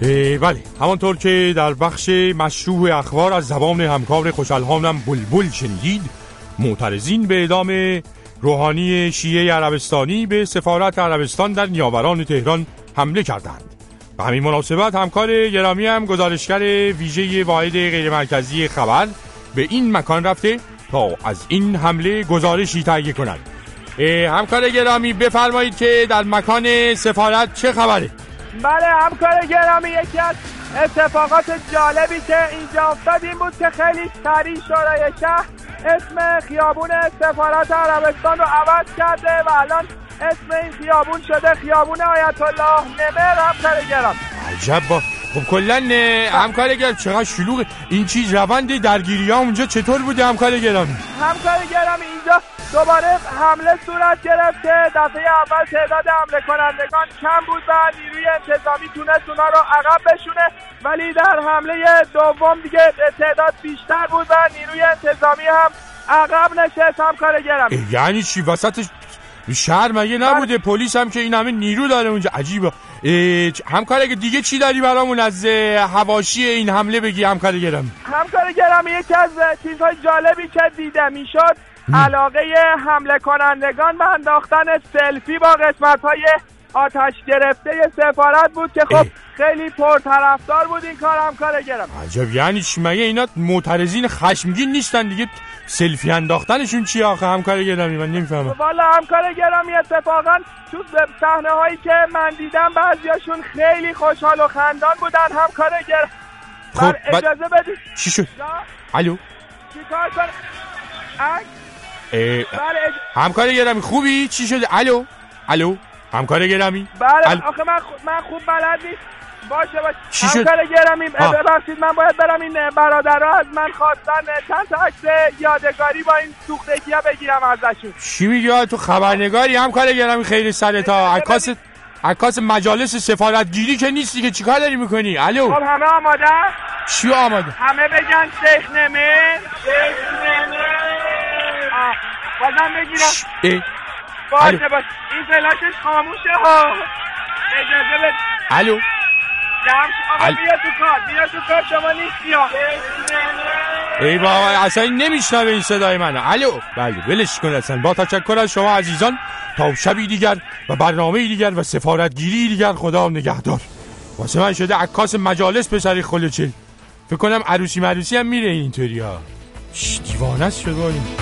بله. همانطور که در بخش مشروع اخبار از زبان همکار خوشالهانم بلبل شنیدید معترضین به اعدام روحانی شیعه عربستانی به سفارت عربستان در نیاوران تهران حمله کردند. به همین مناسبت همکار گرامی هم گزارشگر ویژه واحد غیرمرکزی خبر به این مکان رفته تا از این حمله گزارشی تهیه کند. همکار گرامی بفرمایید که در مکان سفارت چه خبره؟ بله همکار گرامی یکی از اتفاقات جالبی که اینجا افتاد این بود که خیلی سریع شورای شهر اسم خیابون سفارت عربستان رو عوض کرده و الان اسم این خیابون شده خیابون آیت الله نمر همکار گرامی. عجب با. خب کلا همکار گرامی چقدر شلوغ. این چیز روند درگیری ها اونجا چطور بوده همکار گرامی؟ همکار گرامی دوباره حمله صورت گرفت که دفعه اول تعداد حمله کنندگان کم بود و نیروی انتظامی تونست اونا رو عقب بشونه. ولی در حمله دوم دیگه تعداد بیشتر بود و نیروی انتظامی هم عقب نشست همکار گرامی یعنی چی؟ وسط شهر مگه نبوده؟ پلیس هم که این همه نیرو داره اونجا. عجیبه. همکار اگه دیگه چی داری برامون از هواشی این حمله بگی؟ همکار گرامی همکار گرامی یکی از چیزهای جالبی که دیده می‌شد علاقه حمله کنندگان به انداختن سلفی با قسمت های آتش گرفته سفارت بود که خب خیلی پرطرفدار بود این کار هم کار گرم. عجب یعنی چی؟ مگه اینا معترضین خشمگین نیستن دیگه؟ سلفی انداختنشون چی آخه؟ همکار گرامی من نمی‌فهمم. والا همکار گرامی اتفاقا تو صحنه هایی که من دیدم بعضیاشون خیلی خوشحال و خندان بودن همکار گرم. خب اجازه بدید. چی شد؟ الو؟ چیکار کنم؟ بله همکار گرامی خوبی؟ چی شده؟ الو؟ الو؟ همکار گرامی؟ بله ال... آخه من, خو... من خوب بلد نیست باشه باشه. چی شد؟ همکار گرامی ببخشید من باید برم این برادرها از من خواستن چند تا عکس یادگاری با این سوختگی ها بگیرم ازشون. چی میگی؟ تو خبرنگاری همکار گرامی خیلی سرتا عکاس عکاس مجالس سفارتگیری که نیستی که چیکار داری می‌کنی؟ الو؟ خب همه آماده؟ چی آماده؟ همه بگن شیخ نمه شیخ نمه بازم بگیرم. باشه باشه. این فلاشش خاموشه ها. اجازه بده. الو. آقا بیا تو کار بیا تو کار شما نیستی ها ای بابا اصلا نمیشنوه این صدای منو. الو. بله ولش کن اصلا. با تشکر از شما عزیزان تا شبی دیگر و برنامه دیگر و سفارتگیری دیگر خدا نگهدار. واسه من شده عکاس مجالس پسری خلوچه. فکر کنم عروسی مروسی هم میره اینطوری ها. دیوانه شد این.